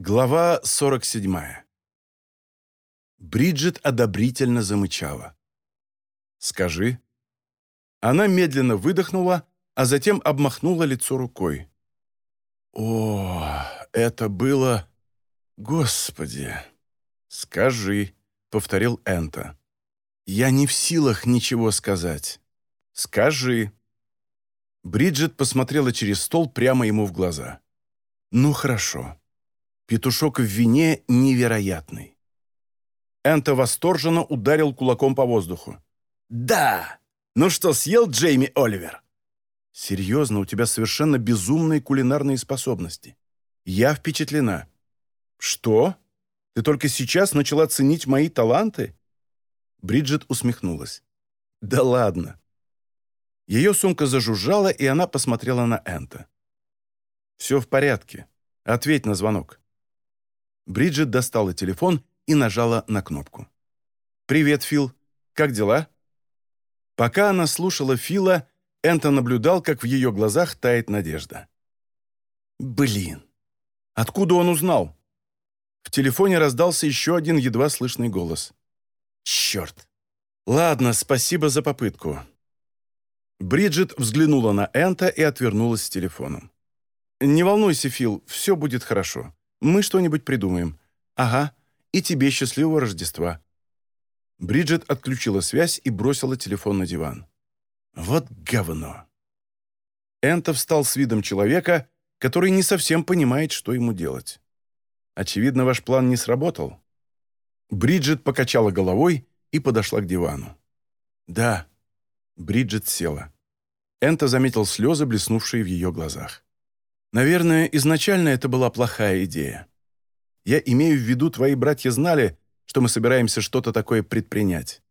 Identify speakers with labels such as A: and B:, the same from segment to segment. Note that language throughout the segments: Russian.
A: Глава 47. Бриджит одобрительно замычала. «Скажи». Она медленно выдохнула, а затем обмахнула лицо рукой. «О, это было... Господи!» «Скажи», — повторил Энта. «Я не в силах ничего сказать. Скажи». Бриджит посмотрела через стол прямо ему в глаза. «Ну, хорошо». Петушок в вине невероятный. Энто восторженно ударил кулаком по воздуху. «Да! Ну что, съел Джейми Оливер?» «Серьезно, у тебя совершенно безумные кулинарные способности. Я впечатлена». «Что? Ты только сейчас начала ценить мои таланты?» Бриджит усмехнулась. «Да ладно». Ее сумка зажужжала, и она посмотрела на Энта. «Все в порядке. Ответь на звонок». Бриджит достала телефон и нажала на кнопку. «Привет, Фил. Как дела?» Пока она слушала Фила, Энтон наблюдал, как в ее глазах тает надежда. «Блин! Откуда он узнал?» В телефоне раздался еще один едва слышный голос. «Черт! Ладно, спасибо за попытку». Бриджит взглянула на Энта и отвернулась с телефоном. «Не волнуйся, Фил, все будет хорошо. Мы что-нибудь придумаем. Ага, и тебе счастливого Рождества». Бриджит отключила связь и бросила телефон на диван. «Вот говно!» Энто встал с видом человека, который не совсем понимает, что ему делать. «Очевидно, ваш план не сработал». Бриджит покачала головой и подошла к дивану. «Да». Бриджит села. Энто заметил слезы, блеснувшие в ее глазах. Наверное, изначально это была плохая идея. Я имею в виду, твои братья знали, что мы собираемся что-то такое предпринять.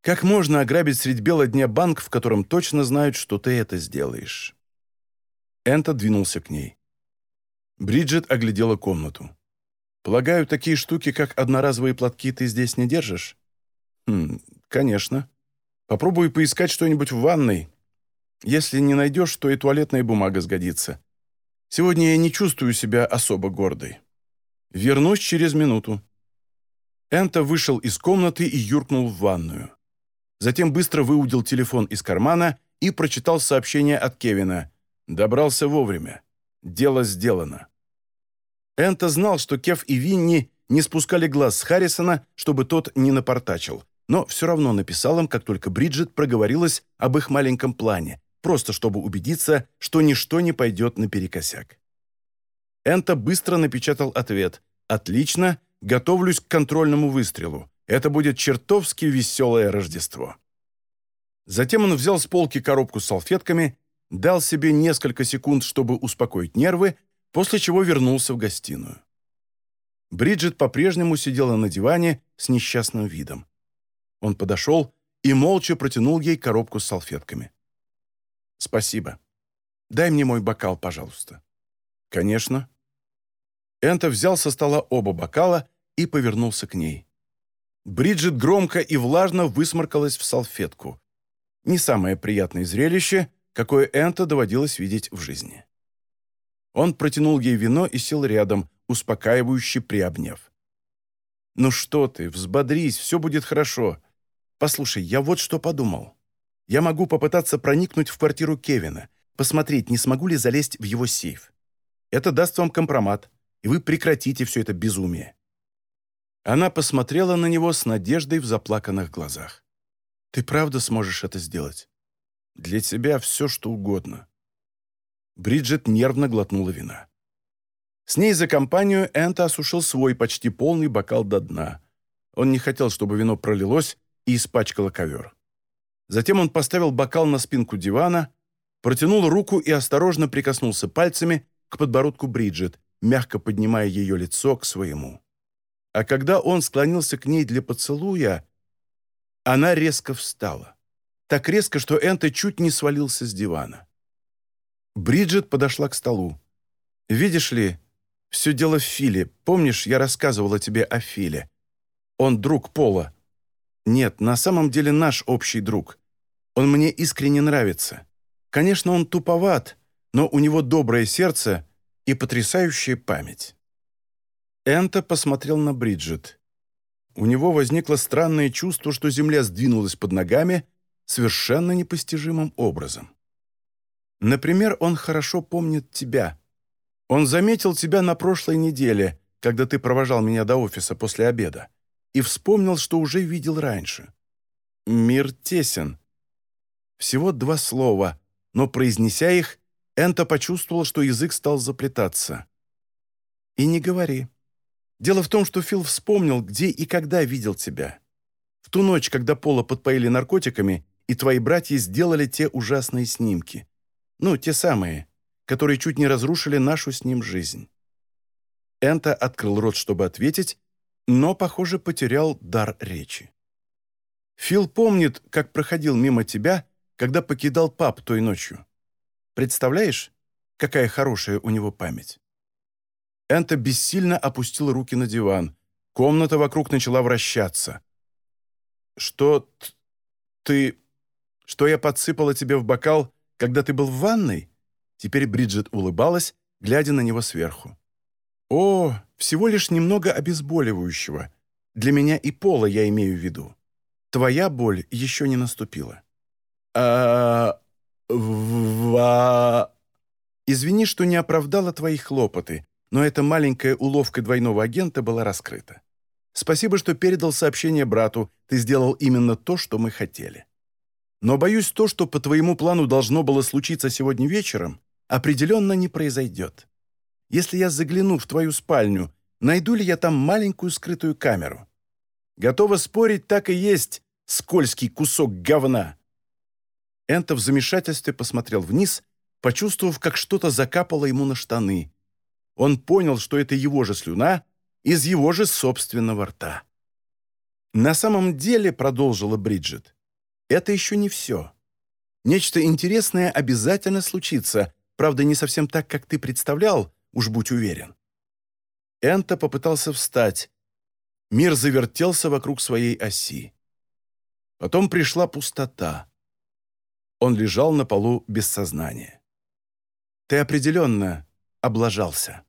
A: Как можно ограбить средь бела дня банк, в котором точно знают, что ты это сделаешь?» Энто двинулся к ней. Бриджит оглядела комнату. «Полагаю, такие штуки, как одноразовые платки, ты здесь не держишь?» «Хм, конечно. Попробуй поискать что-нибудь в ванной. Если не найдешь, то и туалетная бумага сгодится. Сегодня я не чувствую себя особо гордой. Вернусь через минуту». Энто вышел из комнаты и юркнул в ванную. Затем быстро выудил телефон из кармана и прочитал сообщение от Кевина. Добрался вовремя. Дело сделано. Энто знал, что Кев и Винни не спускали глаз с Харрисона, чтобы тот не напортачил, но все равно написал им, как только Бриджит проговорилась об их маленьком плане, просто чтобы убедиться, что ничто не пойдет наперекосяк. Энто быстро напечатал ответ. «Отлично, готовлюсь к контрольному выстрелу. Это будет чертовски веселое Рождество». Затем он взял с полки коробку с салфетками, дал себе несколько секунд, чтобы успокоить нервы, после чего вернулся в гостиную. Бриджит по-прежнему сидела на диване с несчастным видом. Он подошел и молча протянул ей коробку с салфетками. «Спасибо. Дай мне мой бокал, пожалуйста». «Конечно». Энто взял со стола оба бокала и повернулся к ней. Бриджит громко и влажно высморкалась в салфетку. Не самое приятное зрелище, какое Энто доводилось видеть в жизни. Он протянул ей вино и сел рядом, успокаивающе приобняв. «Ну что ты, взбодрись, все будет хорошо. Послушай, я вот что подумал. Я могу попытаться проникнуть в квартиру Кевина, посмотреть, не смогу ли залезть в его сейф. Это даст вам компромат, и вы прекратите все это безумие». Она посмотрела на него с надеждой в заплаканных глазах. «Ты правда сможешь это сделать? Для тебя все, что угодно». Бриджит нервно глотнула вина. С ней за компанию Энто осушил свой почти полный бокал до дна. Он не хотел, чтобы вино пролилось и испачкало ковер. Затем он поставил бокал на спинку дивана, протянул руку и осторожно прикоснулся пальцами к подбородку Бриджит, мягко поднимая ее лицо к своему. А когда он склонился к ней для поцелуя, она резко встала. Так резко, что Энто чуть не свалился с дивана. Бриджит подошла к столу. «Видишь ли, все дело в Филе. Помнишь, я рассказывала тебе о Филе? Он друг Пола. Нет, на самом деле наш общий друг. Он мне искренне нравится. Конечно, он туповат, но у него доброе сердце и потрясающая память. Энто посмотрел на Бриджит. У него возникло странное чувство, что земля сдвинулась под ногами совершенно непостижимым образом. Например, он хорошо помнит тебя. Он заметил тебя на прошлой неделе, когда ты провожал меня до офиса после обеда, и вспомнил, что уже видел раньше. Мир тесен. Всего два слова, но, произнеся их, Энто почувствовал, что язык стал заплетаться. «И не говори. Дело в том, что Фил вспомнил, где и когда видел тебя. В ту ночь, когда Пола подпоили наркотиками, и твои братья сделали те ужасные снимки. Ну, те самые, которые чуть не разрушили нашу с ним жизнь». Энто открыл рот, чтобы ответить, но, похоже, потерял дар речи. Фил помнит, как проходил мимо тебя, когда покидал паб той ночью. Представляешь, какая хорошая у него память?» Энто бессильно опустил руки на диван. Комната вокруг начала вращаться. «Что ты... Что я подсыпала тебе в бокал, когда ты был в ванной?» Теперь Бриджит улыбалась, глядя на него сверху. «О, всего лишь немного обезболивающего. Для меня и Пола я имею в виду. Твоя боль еще не наступила». «А... «Ва...» «Извини, что не оправдала твои хлопоты, но эта маленькая уловка двойного агента была раскрыта. Спасибо, что передал сообщение брату, ты сделал именно то, что мы хотели. Но, боюсь, то, что по твоему плану должно было случиться сегодня вечером, определенно не произойдет. Если я загляну в твою спальню, найду ли я там маленькую скрытую камеру? Готова спорить, так и есть, скользкий кусок говна». Энто в замешательстве посмотрел вниз, почувствовав, как что-то закапало ему на штаны. Он понял, что это его же слюна из его же собственного рта. «На самом деле», — продолжила Бриджит, — «это еще не все. Нечто интересное обязательно случится, правда, не совсем так, как ты представлял, уж будь уверен». Энто попытался встать. Мир завертелся вокруг своей оси. Потом пришла пустота. Он лежал на полу без сознания. «Ты определенно облажался».